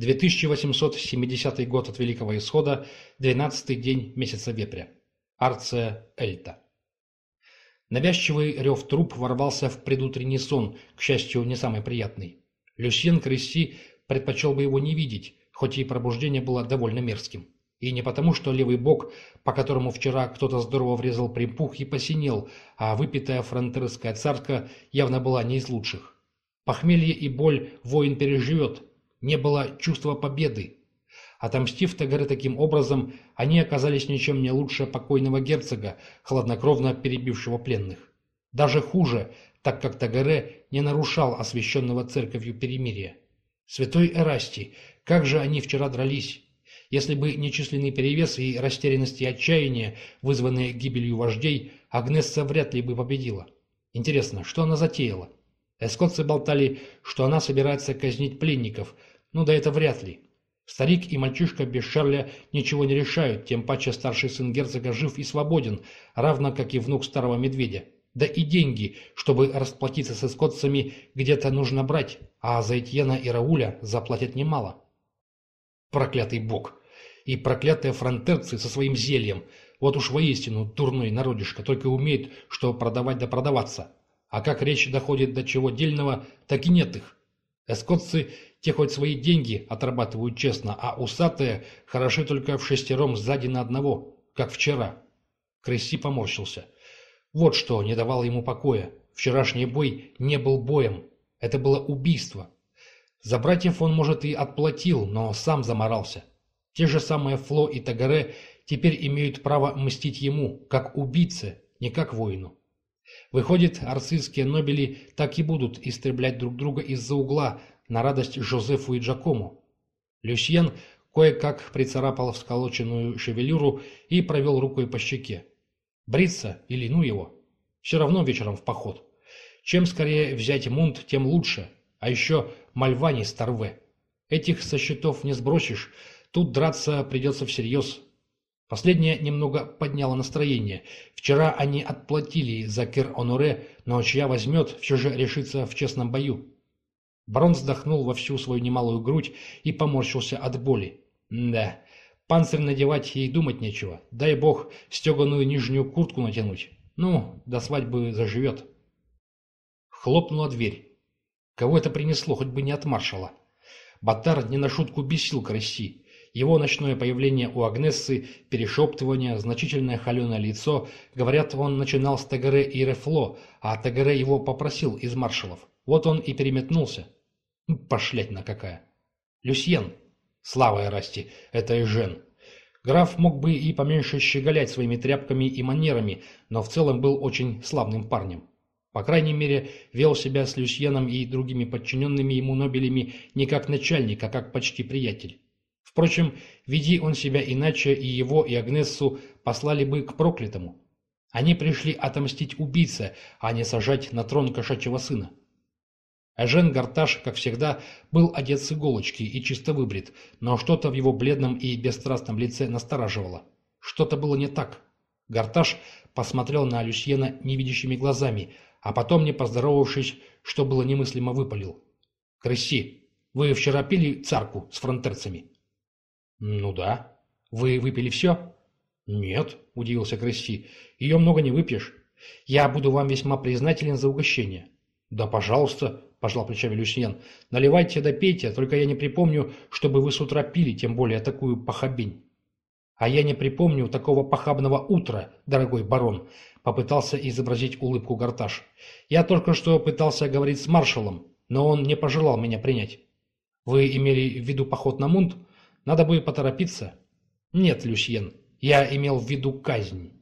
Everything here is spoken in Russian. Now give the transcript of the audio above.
2870 год от Великого Исхода, 12-й день месяца Вепря. Арция Эльта. Навязчивый рев труп ворвался в предутренний сон, к счастью, не самый приятный. Люсьен Кресси предпочел бы его не видеть, хоть и пробуждение было довольно мерзким. И не потому, что левый бок, по которому вчера кто-то здорово врезал примпух и посинел, а выпитая фронтерская царка явно была не из лучших. Похмелье и боль воин переживет, не было чувства победы. Отомстив Тагаре таким образом, они оказались ничем не лучше покойного герцога, хладнокровно перебившего пленных. Даже хуже, так как Тагаре не нарушал освященного церковью перемирия. Святой Эрастий, как же они вчера дрались! Если бы не численный перевес и растерянность и отчаяние, вызванные гибелью вождей, Агнесса вряд ли бы победила. Интересно, что она затеяла? Эскотцы болтали, что она собирается казнить пленников – ну да это вряд ли. Старик и мальчишка без Шарля ничего не решают, тем паче старший сын герцога жив и свободен, равно как и внук старого медведя. Да и деньги, чтобы расплатиться с эскотцами, где-то нужно брать, а за Этьена и Рауля заплатят немало. Проклятый бог! И проклятые фронтерцы со своим зельем. Вот уж воистину дурной народишко, только умеет, что продавать да продаваться. А как речь доходит до чего дельного, так и нет их. Эскотцы те хоть свои деньги отрабатывают честно, а усатые хороши только в шестером сзади на одного, как вчера. Кресси поморщился. Вот что не давало ему покоя. Вчерашний бой не был боем. Это было убийство. За братьев он, может, и отплатил, но сам заморался. Те же самые Фло и Тагаре теперь имеют право мстить ему, как убийце, не как воину. Выходит, арцистские нобели так и будут истреблять друг друга из-за угла, на радость Жозефу и Джакому. Люсьен кое-как прицарапал всколоченную шевелюру и провел рукой по щеке. Бриться или ну его? Все равно вечером в поход. Чем скорее взять мунт, тем лучше. А еще мальвани старве. Этих со счетов не сбросишь, тут драться придется всерьез. Последнее немного подняло настроение. Вчера они отплатили за Кер-Оноре, но чья возьмет, все же решится в честном бою. Барон вздохнул во всю свою немалую грудь и поморщился от боли. Да, панцирь надевать и думать нечего. Дай бог стеганую нижнюю куртку натянуть. Ну, до свадьбы заживет. Хлопнула дверь. Кого это принесло, хоть бы не от маршала. Батар не на шутку бесил Кресси. Его ночное появление у Агнессы, перешептывание, значительное холеное лицо. Говорят, он начинал с Тагаре и Рефло, а Тагаре его попросил из маршалов. Вот он и переметнулся. Пошлятина какая. Люсьен. Слава Эрасти, это Эжен. Граф мог бы и поменьше щеголять своими тряпками и манерами, но в целом был очень славным парнем. По крайней мере, вел себя с Люсьеном и другими подчиненными ему Нобелями не как начальник, а как почти приятель. Впрочем, веди он себя иначе, и его, и Агнессу послали бы к проклятому. Они пришли отомстить убийце, а не сажать на трон кошачьего сына. А Жен Гарташ, как всегда, был одет с иголочки и чисто выбрит, но что-то в его бледном и бесстрастном лице настораживало. Что-то было не так. Гарташ посмотрел на Люсьена невидящими глазами, а потом, не поздоровавшись, что было немыслимо, выпалил. «Крыси, вы вчера пили царку с фронтерцами?» «Ну да». «Вы выпили все?» «Нет», — удивился Крыси. «Ее много не выпьешь. Я буду вам весьма признателен за угощение». «Да, пожалуйста», – пожал плечами Люсьен. «Наливайте да пейте, только я не припомню, чтобы вы с утра пили, тем более такую похабень». «А я не припомню такого похабного утра, дорогой барон», – попытался изобразить улыбку Гарташ. «Я только что пытался говорить с маршалом, но он не пожелал меня принять». «Вы имели в виду поход на Мунт? Надо бы поторопиться». «Нет, Люсьен, я имел в виду казнь».